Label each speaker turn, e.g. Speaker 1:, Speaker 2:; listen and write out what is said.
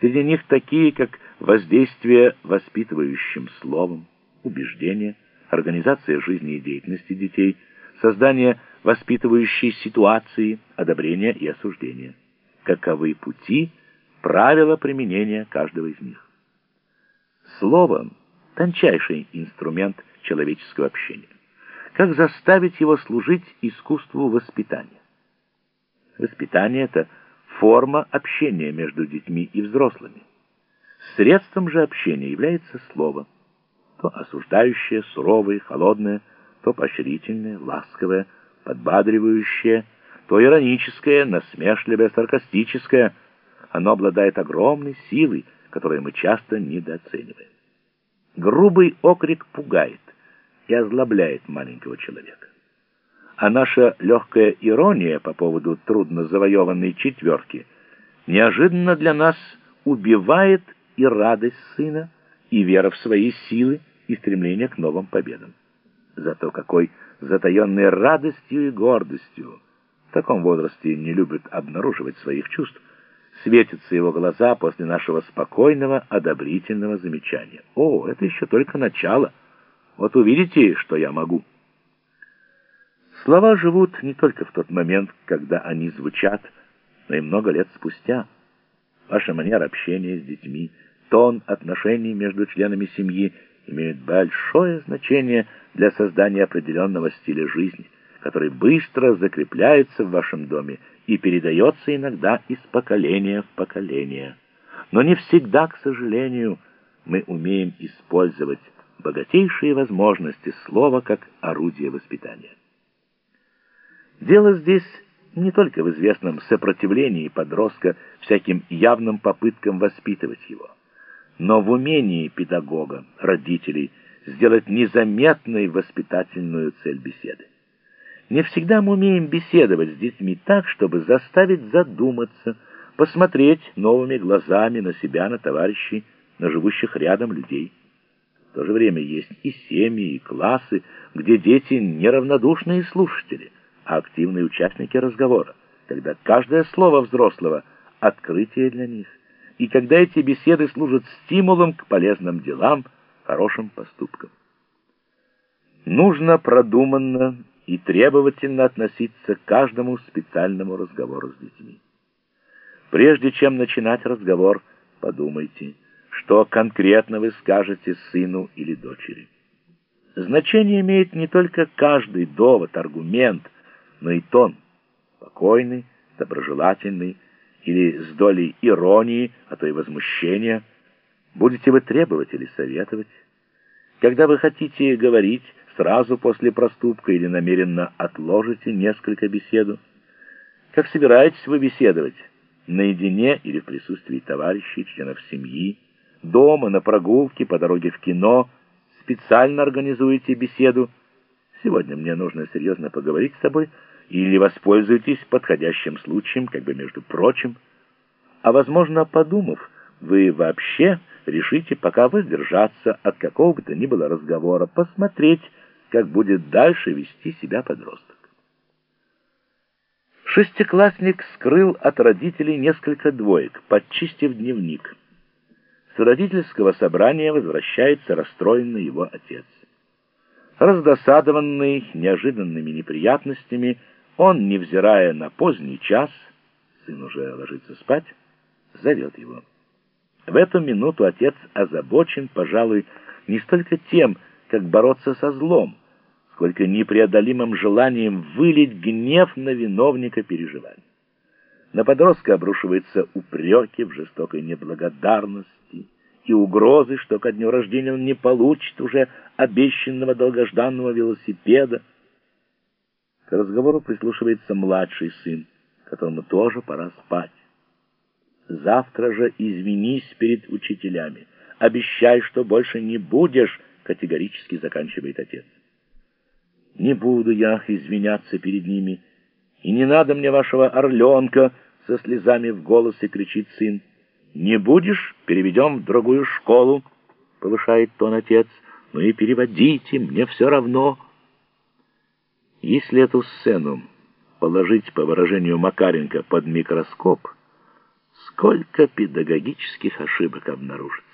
Speaker 1: Среди них такие, как воздействие воспитывающим словом, убеждение, организация жизни и деятельности детей, создание воспитывающей ситуации, одобрения и осуждения. Каковы пути, правила применения каждого из них. Слово – тончайший инструмент человеческого общения. Как заставить его служить искусству воспитания? Воспитание – это форма общения между детьми и взрослыми. Средством же общения является слово, то осуждающее, суровое, холодное, то поощрительное, ласковое, подбадривающее, то ироническое, насмешливое, саркастическое. Оно обладает огромной силой, которую мы часто недооцениваем. Грубый окрик пугает и озлобляет маленького человека а наша легкая ирония по поводу трудно завоеванной четверки неожиданно для нас убивает и радость сына, и вера в свои силы, и стремление к новым победам. Зато какой затаенной радостью и гордостью в таком возрасте не любит обнаруживать своих чувств, светятся его глаза после нашего спокойного, одобрительного замечания. О, это еще только начало. Вот увидите, что я могу. Слова живут не только в тот момент, когда они звучат, но и много лет спустя. Ваша манера общения с детьми, тон отношений между членами семьи имеют большое значение для создания определенного стиля жизни, который быстро закрепляется в вашем доме и передается иногда из поколения в поколение. Но не всегда, к сожалению, мы умеем использовать богатейшие возможности слова как орудие воспитания. Дело здесь не только в известном сопротивлении подростка всяким явным попыткам воспитывать его, но в умении педагога, родителей, сделать незаметной воспитательную цель беседы. Не всегда мы умеем беседовать с детьми так, чтобы заставить задуматься, посмотреть новыми глазами на себя, на товарищей, на живущих рядом людей. В то же время есть и семьи, и классы, где дети неравнодушные слушатели – активные участники разговора, когда каждое слово взрослого — открытие для них, и когда эти беседы служат стимулом к полезным делам, хорошим поступкам. Нужно продуманно и требовательно относиться к каждому специальному разговору с детьми. Прежде чем начинать разговор, подумайте, что конкретно вы скажете сыну или дочери. Значение имеет не только каждый довод, аргумент — но и тон, спокойный, доброжелательный или с долей иронии, а то и возмущения. Будете вы требовать или советовать? Когда вы хотите говорить сразу после проступка или намеренно отложите несколько беседу? Как собираетесь вы беседовать? Наедине или в присутствии товарищей, членов семьи? Дома, на прогулке, по дороге в кино? Специально организуете беседу? Сегодня мне нужно серьезно поговорить с тобой, или воспользуйтесь подходящим случаем, как бы между прочим. А, возможно, подумав, вы вообще решите пока воздержаться от какого бы то ни было разговора, посмотреть, как будет дальше вести себя подросток. Шестиклассник скрыл от родителей несколько двоек, подчистив дневник. С родительского собрания возвращается расстроенный его отец. Раздосадованный неожиданными неприятностями, он, невзирая на поздний час, сын уже ложится спать, зовет его. В эту минуту отец озабочен, пожалуй, не столько тем, как бороться со злом, сколько непреодолимым желанием вылить гнев на виновника переживаний. На подростка обрушиваются упреки в жестокой неблагодарности и угрозы, что ко дню рождения он не получит уже обещанного долгожданного велосипеда, к разговору прислушивается младший сын, которому тоже пора спать. «Завтра же извинись перед учителями. Обещай, что больше не будешь», — категорически заканчивает отец. «Не буду я извиняться перед ними. И не надо мне вашего орленка», — со слезами в голосе кричит сын. «Не будешь? Переведем в другую школу», — повышает тон отец. «Ну и переводите, мне все равно». Если эту сцену положить, по выражению Макаренко, под микроскоп, сколько педагогических ошибок обнаружит.